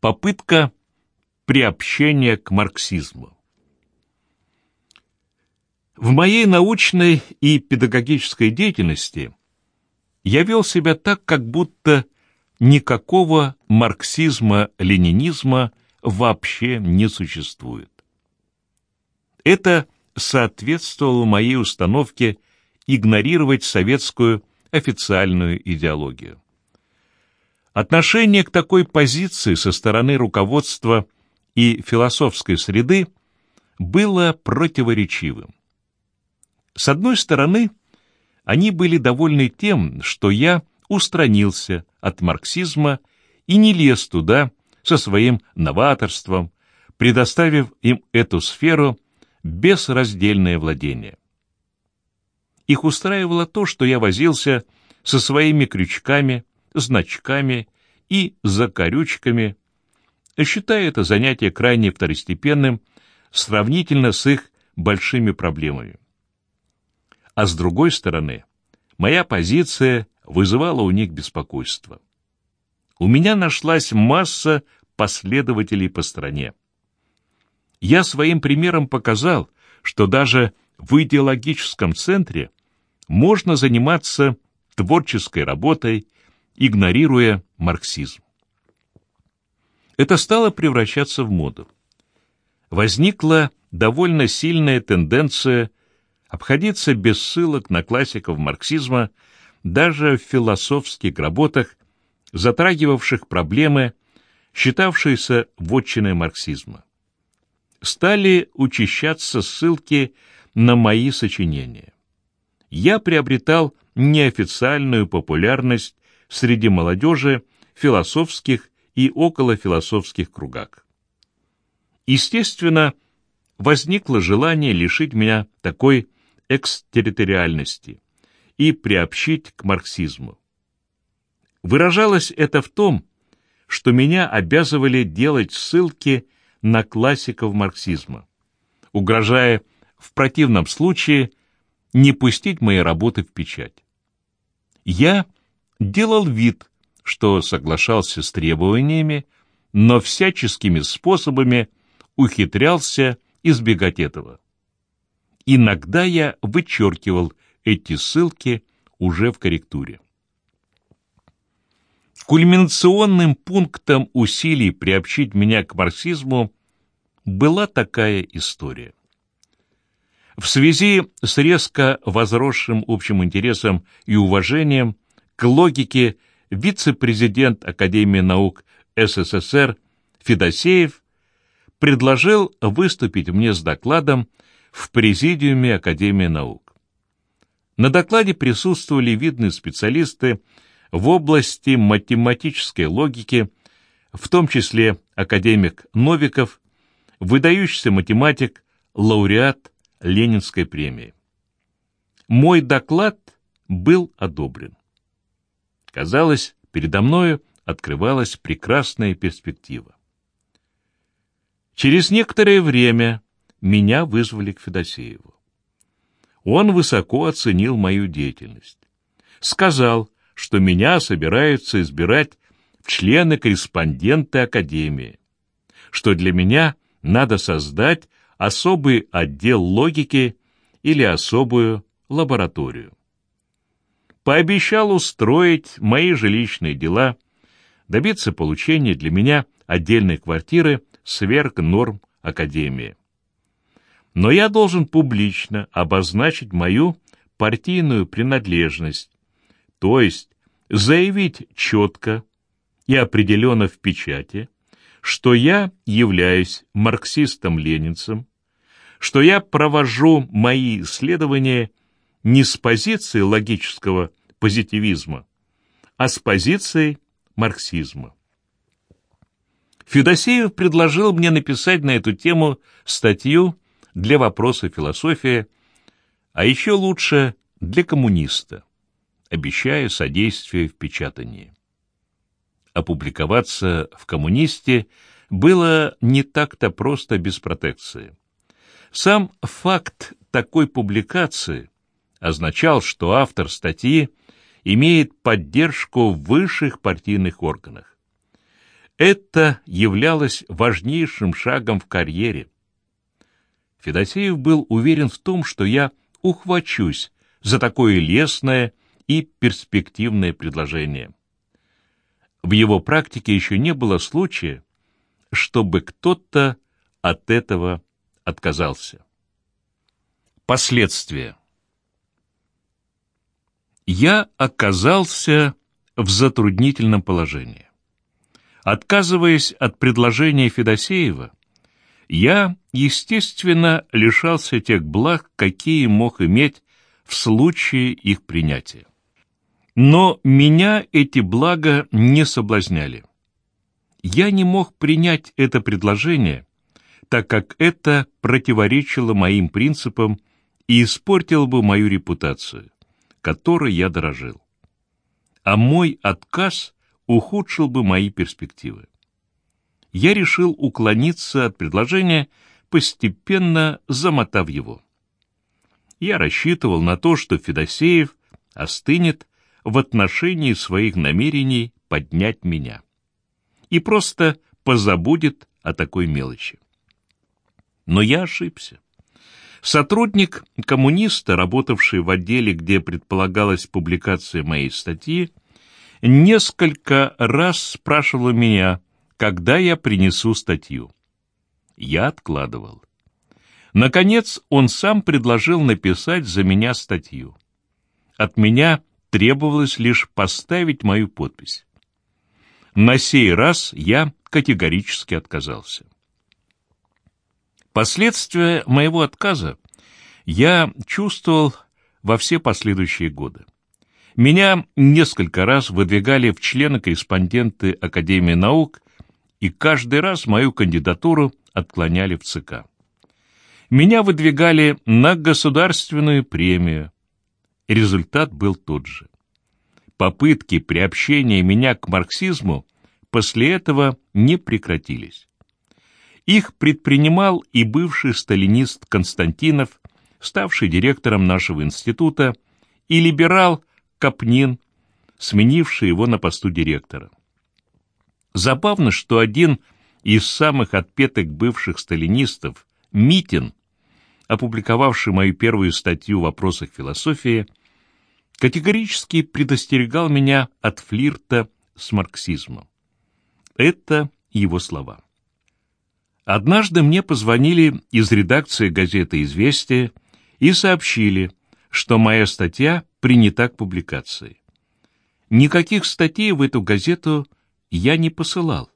Попытка приобщения к марксизму. В моей научной и педагогической деятельности я вел себя так, как будто никакого марксизма-ленинизма вообще не существует. Это соответствовало моей установке игнорировать советскую официальную идеологию. Отношение к такой позиции со стороны руководства и философской среды было противоречивым. С одной стороны, они были довольны тем, что я устранился от марксизма и не лез туда со своим новаторством, предоставив им эту сферу без раздельное владение. Их устраивало то, что я возился со своими крючками, значками и закорючками, считая это занятие крайне второстепенным сравнительно с их большими проблемами. А с другой стороны, моя позиция вызывала у них беспокойство. У меня нашлась масса последователей по стране. Я своим примером показал, что даже в идеологическом центре можно заниматься творческой работой, игнорируя марксизм. Это стало превращаться в моду. Возникла довольно сильная тенденция обходиться без ссылок на классиков марксизма даже в философских работах, затрагивавших проблемы, считавшиеся вотчиной марксизма. Стали учащаться ссылки на мои сочинения. Я приобретал неофициальную популярность среди молодежи философских и околофилософских кругах. Естественно, возникло желание лишить меня такой экстерриториальности и приобщить к марксизму. Выражалось это в том, что меня обязывали делать ссылки на классиков марксизма, угрожая в противном случае не пустить мои работы в печать. Я делал вид, что соглашался с требованиями, но всяческими способами ухитрялся избегать этого. Иногда я вычеркивал эти ссылки уже в корректуре. Кульминационным пунктом усилий приобщить меня к марксизму была такая история. В связи с резко возросшим общим интересом и уважением к логике вице-президент Академии наук СССР Федосеев предложил выступить мне с докладом в Президиуме Академии наук. На докладе присутствовали видные специалисты в области математической логики, в том числе академик Новиков, выдающийся математик, лауреат Ленинской премии. Мой доклад был одобрен. Казалось, передо мною открывалась прекрасная перспектива. Через некоторое время меня вызвали к Федосееву. Он высоко оценил мою деятельность. Сказал, что меня собираются избирать в члены-корреспонденты Академии, что для меня надо создать особый отдел логики или особую лабораторию. Пообещал устроить мои жилищные дела, добиться получения для меня отдельной квартиры сверх норм Академии но я должен публично обозначить мою партийную принадлежность, то есть заявить четко и определенно в печати, что я являюсь марксистом-ленинцем, что я провожу мои исследования не с позиции логического позитивизма, а с позиции марксизма. Федосеев предложил мне написать на эту тему статью для вопроса философии, а еще лучше для коммуниста, обещая содействие в печатании. Опубликоваться в «Коммунисте» было не так-то просто без протекции. Сам факт такой публикации означал, что автор статьи имеет поддержку в высших партийных органах. Это являлось важнейшим шагом в карьере. Федосеев был уверен в том, что я ухвачусь за такое лестное и перспективное предложение. В его практике еще не было случая, чтобы кто-то от этого отказался. Последствия. Я оказался в затруднительном положении. Отказываясь от предложения Федосеева, я, естественно, лишался тех благ, какие мог иметь в случае их принятия. Но меня эти блага не соблазняли. Я не мог принять это предложение, так как это противоречило моим принципам и испортило бы мою репутацию, которой я дорожил. А мой отказ ухудшил бы мои перспективы. Я решил уклониться от предложения, постепенно замотав его. Я рассчитывал на то, что Федосеев остынет в отношении своих намерений поднять меня и просто позабудет о такой мелочи. Но я ошибся. Сотрудник коммуниста, работавший в отделе, где предполагалась публикация моей статьи, несколько раз спрашивал меня, когда я принесу статью. Я откладывал. Наконец, он сам предложил написать за меня статью. От меня требовалось лишь поставить мою подпись. На сей раз я категорически отказался. Последствия моего отказа я чувствовал во все последующие годы. Меня несколько раз выдвигали в члены-корреспонденты Академии наук, и каждый раз мою кандидатуру отклоняли в ЦК. Меня выдвигали на государственную премию. Результат был тот же. Попытки приобщения меня к марксизму после этого не прекратились. Их предпринимал и бывший сталинист Константинов, ставший директором нашего института, и либерал Капнин, сменивший его на посту директора. Забавно, что один из самых отпетых бывших сталинистов, Митин, опубликовавший мою первую статью в вопросах философии, категорически предостерегал меня от флирта с марксизмом. Это его слова. Однажды мне позвонили из редакции газеты «Известия» и сообщили, что моя статья принята к публикации. Никаких статей в эту газету я не посылал.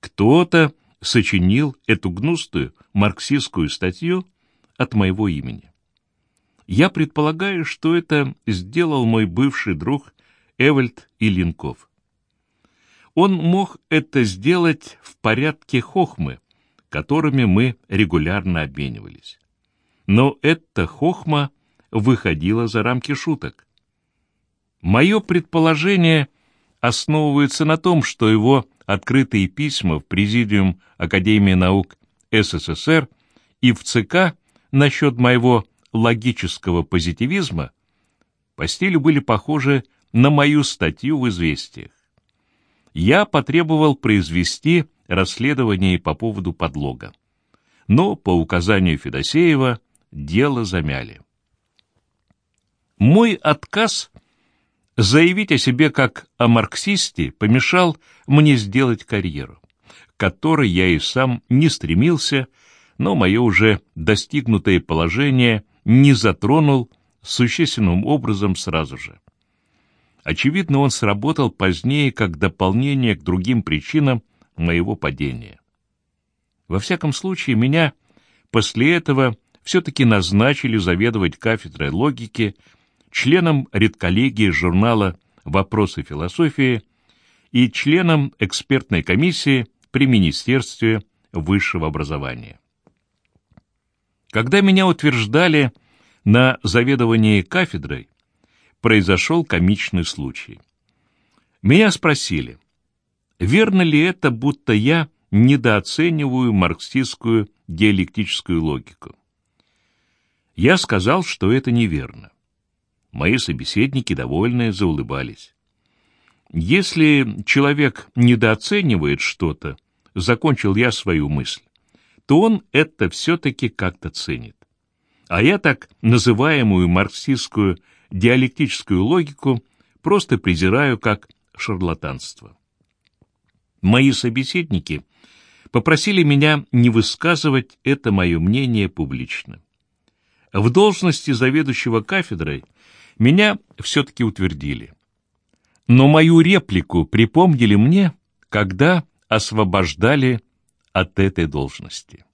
Кто-то сочинил эту гнустую марксистскую статью от моего имени. Я предполагаю, что это сделал мой бывший друг Эвальд Илинков. Он мог это сделать в порядке хохмы, которыми мы регулярно обменивались. Но эта хохма выходила за рамки шуток. Мое предположение основывается на том, что его открытые письма в Президиум Академии наук СССР и в ЦК насчет моего логического позитивизма по стилю были похожи на мою статью в «Известиях». Я потребовал произвести расследование по поводу подлога. Но по указанию Федосеева дело замяли. Мой отказ заявить о себе как о марксисте помешал мне сделать карьеру, к которой я и сам не стремился, но мое уже достигнутое положение не затронул существенным образом сразу же. Очевидно, он сработал позднее как дополнение к другим причинам моего падения. Во всяком случае, меня после этого все-таки назначили заведовать кафедрой логики, членом редколлегии журнала «Вопросы философии» и членом экспертной комиссии при Министерстве высшего образования. Когда меня утверждали на заведовании кафедрой, произошел комичный случай. Меня спросили, Верно ли это, будто я недооцениваю марксистскую диалектическую логику? Я сказал, что это неверно. Мои собеседники, довольные, заулыбались. Если человек недооценивает что-то, закончил я свою мысль, то он это все-таки как-то ценит. А я так называемую марксистскую диалектическую логику просто презираю как шарлатанство. Мои собеседники попросили меня не высказывать это мое мнение публично. В должности заведующего кафедрой меня все-таки утвердили. Но мою реплику припомнили мне, когда освобождали от этой должности.